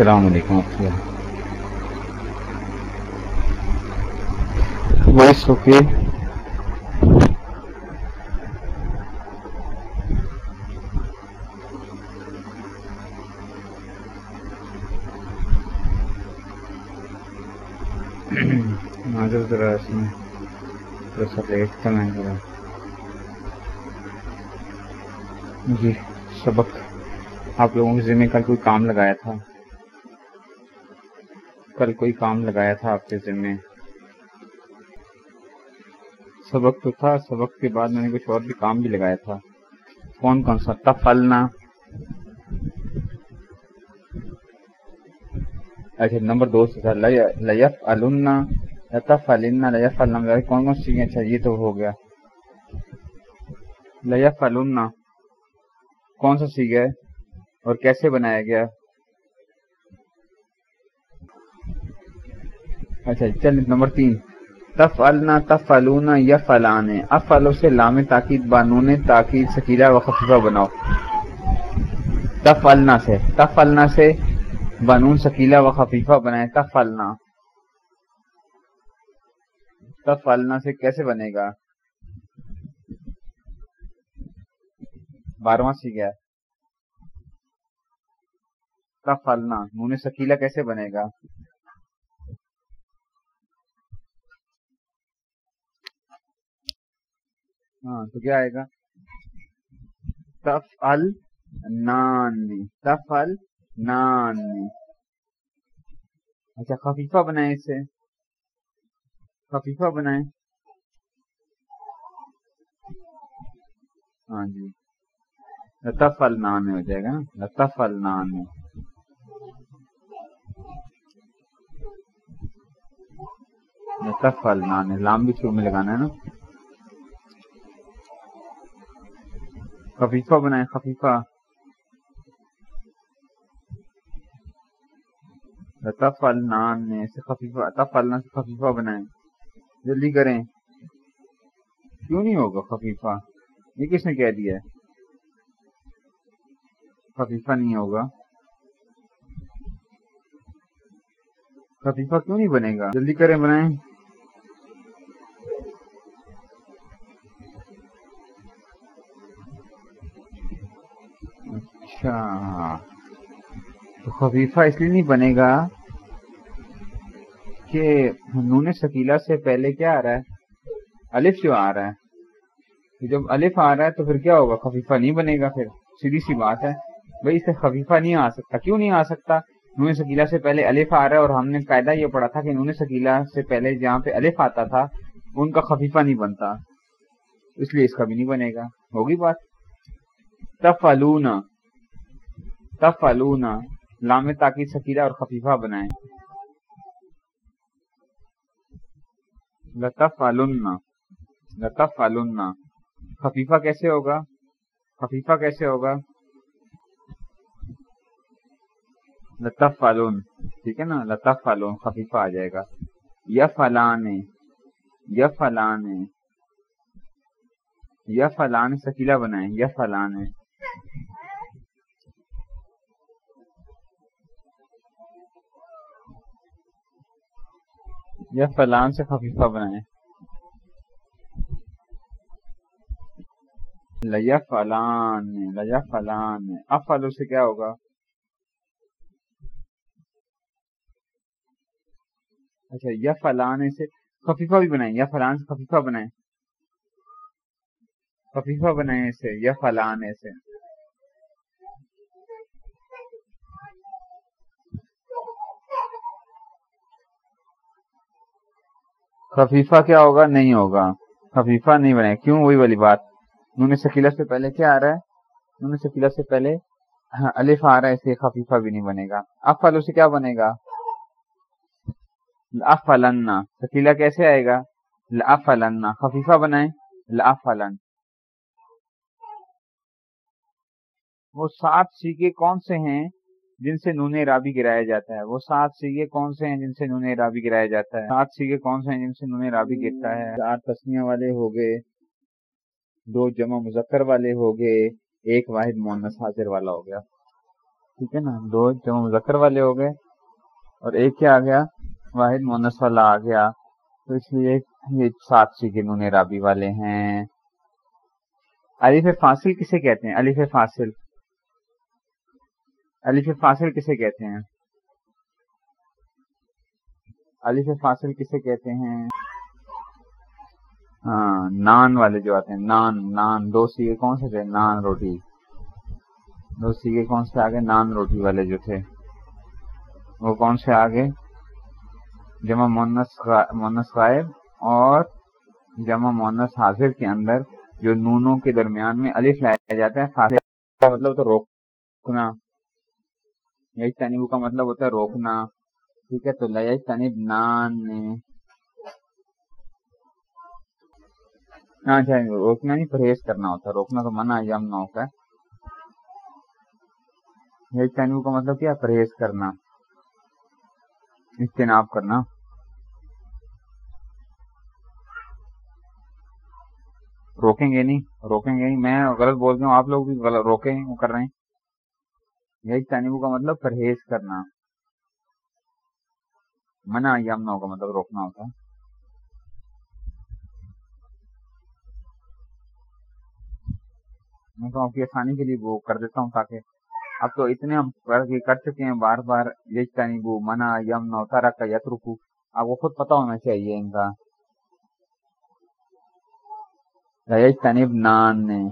السلام علیکم voice okay. ناظر ذرا اس میں تھوڑا سا لیٹ تھا میں ذرا۔ جی سبق۔ آپ لوگوں کے ذمہ کل کوئی کام لگایا تھا؟ کل کوئی کام لگایا تھا آپ کے ذمہ سبق تو تھا، سبق کے بعد میں نے کچھ اور بھی کام بھی لگایا تھا۔ کون کون سا؟ تفلنا۔ اچھا نمبر دو سے تھا لیف النا لطف النا لیف النا کون کون سی اچھا یہ تو ہو گیا۔ لیف النا کون سا سیکھ ہے اور کیسے بنایا گیا؟ اچھا چل نمبر تین۔ تف النا تف النا یف الان اف سے لام تاکید، بانون تاکید سکیلا و خفیفہ بناؤ۔ تف النا سے۔ تف النا سے بانون سکیلا و خفیفہ بنائے۔ تف النا تف النا سے کیسے بنے گا؟ بارہواں سی گیا۔ تفلنا نون سکیلا کیسے بنے گا؟ ہاں تو کیا آئے گا؟ تف ال نان تف ال اچھا خفیفہ بنائے اسے۔ خفیفہ بنائے ہاں جی۔ لطف النان میں ہو جائے گا نا؟ لطف النان میں لطف النان لام بھی شروع میں لگانا ہے نا؟ خفیفہ بنائے خفیفہ لطف النان میں سے خفیفہ لطف سے خفیفہ بنائے جلدی کریں کیوں نہیں ہوگا خفیفہ یہ کس نے کہہ دیا ہے خفیفہ نہیں ہوگا خفیفہ کیوں نہیں بنے گا جلدی کریں بنائیں اچھا تو خفیفہ اس لیے نہیں بنے گا کہ نون سکیلا سے پہلے کیا آ رہا ہے؟ الف جو آ رہا ہے۔ جب الف آ رہا ہے تو پھر کیا ہوگا؟ خفیفہ نہیں بنے گا پھر۔ سیدھی سی بات ہے۔ بھائی اسے خفیفہ نہیں آ سکتا۔ کیوں نہیں آ سکتا؟ نون سکیلا سے پہلے الف آ رہا ہے اور ہم نے قاعدہ یہ پڑھا تھا کہ نون سکیلا سے پہلے جہاں پہ الف آتا تھا، ان کا خفیفہ نہیں بنتا۔ اس لیے اس کا بھی نہیں بنے گا۔ ہوگی بات؟ تفلون تفلون لام تاکید سکیلا اور خفیفہ بنائے لطف لطف خفیفہ کیسے ہوگا؟ خفیفہ کیسے ہوگا؟ لطف فالون ٹھیک ہے نا؟ لطف فالون خفیفہ آ جائے گا۔ یا فلان یا فلان یا فلان سکیلا بنائے یا فلان یا فلان سے خفیفہ بنائے لیا فلان لیا فلان۔ اب سے کیا ہوگا؟ اچھا یا فلان سے خفیفہ بھی بنائیں، یا فلان سے خفیفہ بنائیں۔ خفیفہ بنائیں اسے، یا فلان سے خفیفہ کیا ہوگا؟ نہیں ہوگا۔ خفیفہ نہیں بنے۔ کیوں؟ وہی والی بات۔ نون سکیلا سے پہلے کیا آ رہا ہے؟ نون سکیلا سے پہلے ہاں، الف آ رہا ہے اسے خفیفہ بھی نہیں بنے گا۔ اب فلو سے کیا بنے گا؟ لفلن شکیلا کیسے آئے گا؟ لفلن خفیفہ بنائیں۔ لفلن وہ سات سیگے کون سے ہیں؟ جن سے نون رابی گرایا جاتا ہے، وہ سات سیگے کون سے ہیں جن سے نون رابی گرایا جاتا ہے؟ سات سیگے کون سے ہیں جن سے نون رابی گرتا ہے؟ چار تسمیاں والے ہو گئے، دو جمع مذکر والے ہو گئے، ایک واحد مونس حاضر والا ہو گیا۔ ٹھیک ہے نا؟ دو جمع مذکر والے ہو گئے اور ایک کیا آ گیا؟ واحد مونس والا آ گیا۔ تو اس لیے یہ سات سیکھے نون رابی والے ہیں۔ علیف فاصل کسے کہتے ہیں؟ علیف فاصل۔ علیف فاصل کسے کہتے ہیں؟ علیف فاصل کسے کہتے ہیں؟ ہاں نان والے جو آتے ہیں، نان نان، دو سیگے کون سے تھے؟ نان روٹی۔ دو سیگے کون سے آگے؟ نان روٹی والے جو تھے۔ وہ کون سے آگے؟ جمع مونس غائب اور جمع مونس حاضر کے اندر جو نونوں کے درمیان میں الف لایا جاتا ہے، فاصلہ کا مطلب تو روکنا۔ یہی تنیب کا مطلب ہوتا ہے روکنا۔ ٹھیک ہے، تو لیا تنیب نان ہاں، اچھا روکنا نہیں، پرہیز کرنا ہوتا روکنا تو منع یم نہ ہوتا ہے۔ یہی تنیب کا مطلب کیا؟ پرہیز کرنا۔ اجتناب کرنا۔ روکیں گے نہیں، روکیں گے نہیں۔ میں غلط بولتا ہوں، آپ لوگ بھی روکیں وہ کر رہے ہیں۔ یہی کا مطلب پرہیز کرنا۔ منع یمنا کا مطلب روکنا ہوتا ہے۔ میں تو آپ کی آسانی کے لیے وہ کر دیتا ہوں تاکہ اب تو اتنے ہم کر چکے ہیں، بار بار یج منع یمنا تارا کا یت رکو آپ کو خود پتا ہونا چاہیے ان کا۔ تنب نان نے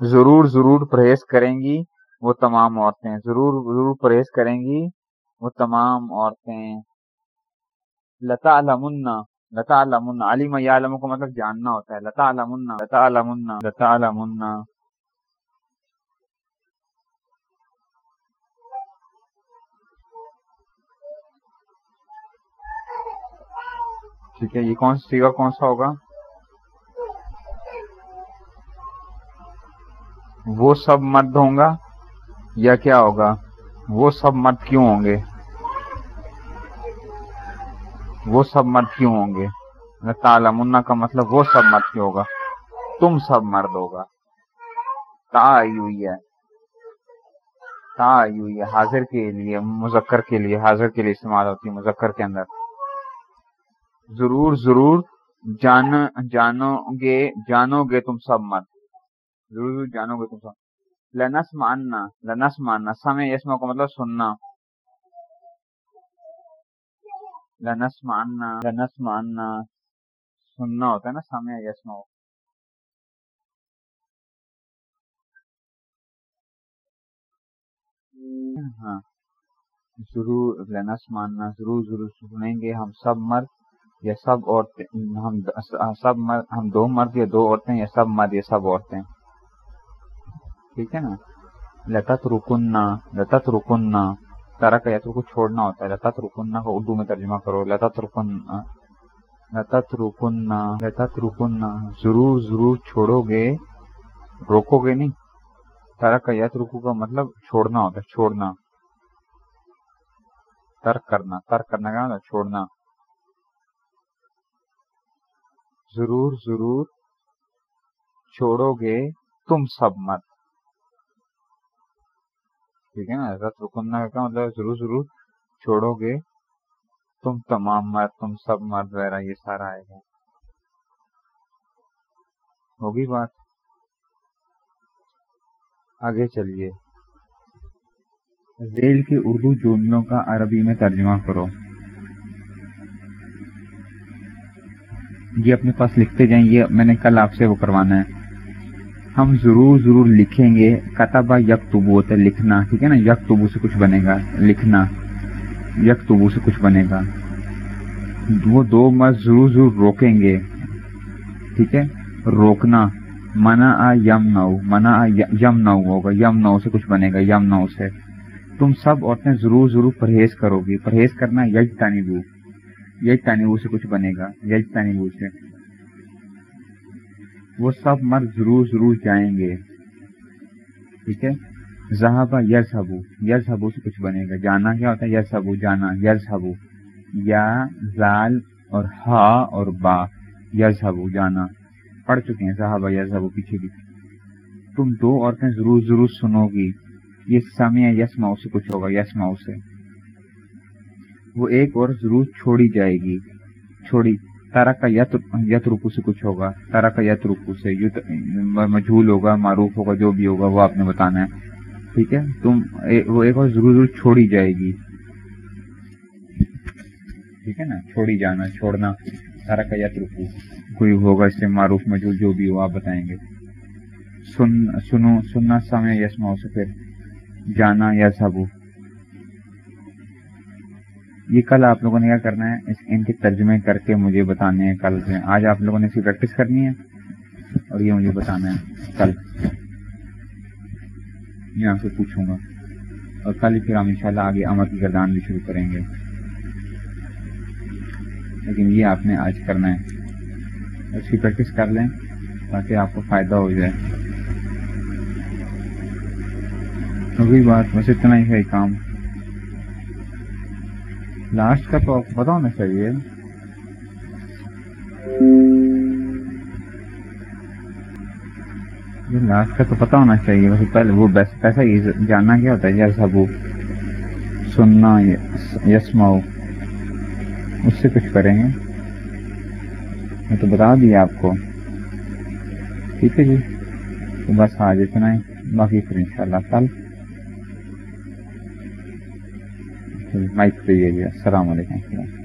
ضرور ضرور پرہیز کریں گی۔ وہ تمام عورتیں ضرور ضرور پرہیز کریں گی۔ وہ تمام عورتیں لتا علمن لتا علمن علیم عالم کو مطلب جاننا ہوتا ہے۔ لتا علمن لتا علمن لتا علمن ٹھیک ہے، یہ کون سا کون سا ہوگا؟ وہ سب مرد ہوں گا۔ یا کیا ہوگا؟ وہ سب مرد کیوں ہوں گے؟ وہ سب مرد کیوں ہوں گے؟ تالمنا کا مطلب وہ سب مرد کیوں ہوگا؟ تم سب مرد ہوگا۔ تا آئی ہوئی ہے۔ تا آئی ہوئی ہے۔ حاضر کے لیے، مذکر کے لیے، حاضر کے لیے استعمال ہوتی ہے مذکر کے اندر۔ ضرور ضرور جان، جانو گے جانو گے تم سب مرد ضرور ضرور جانو گے تم سب۔ لنس ماننا لنس ماننا سمے یسما کو مطلب سننا۔ لنس ماننا لنس ماننا سننا ہوتا ہے نا سمے یسما ہاں۔ ضرور لنس ماننا ضرور ضرور سنیں گے ہم سب مرد یا سب عورتیں۔ ہم سب مرد، ہم دو مرد یا دو عورتیں یا سب مرد یا سب عورتیں۔ ٹھیک ہے نا؟ لتت رکننا لتت رکننا تارا کا یتر کو چھوڑنا ہوتا ہے۔ لتت رکننا کو اردو میں ترجمہ کرو۔ لتت رکننا لتت رکننا لتت رکننا ضرور ضرور چھوڑو گے۔ روکو گے نہیں۔ تارا کا یت رکو کا مطلب چھوڑنا ہوتا ہے، چھوڑنا۔ ترک کرنا ترک کرنا کیا مطلب چھوڑنا۔ ضرور ضرور چھوڑو گے۔ تم سب مت۔ ٹھیک ہے نا؟ رت رکننا کا مطلب ضرور ضرور چھوڑو گے۔ تم تمام مرد، تم سب مرد وغیرہ، یہ سارا آئے گا۔ ہوگی بات؟ آگے چلیے۔ ریل کے اردو جملوں کا عربی میں ترجمہ کرو۔ یہ اپنے پاس لکھتے جائیں، یہ میں نے کل آپ سے وہ کروانا ہے۔ ہم ضرور ضرور لکھیں گے کتبہ یکتبو ہوتا ہے لکھنا، ٹھیک ہے نا؟ یک تبو سے کچھ بنے گا، لکھنا یک تبو سے کچھ بنے گا۔ وہ دو مرض ضرور ضرور روکیں گے، ٹھیک ہے؟ روکنا منا آ یم نو منا یم نو ہوگا یم نو سے کچھ بنے گا یم نو سے۔ تم سب عورتیں ضرور ضرور پرہیز کرو گی، پرہیز کرنا یج تانیبو یج تانیبو سے کچھ بنے گا یج تانیبو سے۔ وہ سب مرد ضرور ضرور جائیں گے۔ ٹھیک ہے؟ زہابا یس ہبو یس ہبو سے کچھ بنے گا۔ جانا کیا ہوتا ہے؟ یس ہبو جانا یس ہبو یا زال اور ہا اور با۔ یس ہبو جانا۔ پڑھ چکے ہیں صحابہ یس ہبو پیچھے بھی۔ تم دو عورتیں ضرور ضرور سنو گی۔ یہ سامع یس ماؤ سے کچھ ہوگا یس ماؤ سے۔ وہ ایک اور ضرور چھوڑی جائے گی۔ چھوڑی۔ تارا کا یت یت رکو سے کچھ ہوگا تارا کا یت رکو سے مجھول ہوگا، معروف ہوگا، جو بھی ہوگا، وہ آپ نے بتانا ہے۔ ٹھیک ہے؟ تم وہ ایک اور ضرور ضرور چھوڑی جائے گی۔ ٹھیک ہے نا؟ چھوڑی جانا، چھوڑنا۔ تارا کا یت رکو کوئی ہوگا اس سے معروف، مجھول، جو بھی ہو، آپ بتائیں گے۔ سن سنو سننا سامع یسما سے پھر۔ جانا یا سبو۔ یہ کل آپ لوگوں نے کیا کرنا ہے؟ ان کے ترجمے کر کے مجھے بتانے ہیں کل سے۔ آج آپ لوگوں نے اس کی پریکٹس کرنی ہے اور یہ مجھے بتانا ہے کل۔ یہاں سے پوچھوں گا۔ اور کل پھر ہم انشاءاللہ آگے امر کی گردان بھی شروع کریں گے۔ لیکن یہ آپ نے آج کرنا ہے۔ اس کی پریکٹس کر لیں تاکہ آپ کو فائدہ ہو جائے۔ وہی بات، بس اتنا ہی ہے کام۔ لاسٹ کا تو آپ پتا ہونا چاہیے لاسٹ کا تو پتا ہونا چاہیے ویسے پہلے وہ پیسہ یہ جاننا کیا ہوتا ہے، جیسا وہ سننا، یسماؤ، اس سے کچھ کریں گے۔ میں تو بتا دیا آپ کو۔ ٹھیک ہے جی تو بس آج اتنا ہی۔ باقی پھر ان شاء اللہ کل۔ مائک پہ یہ السلام علیکم۔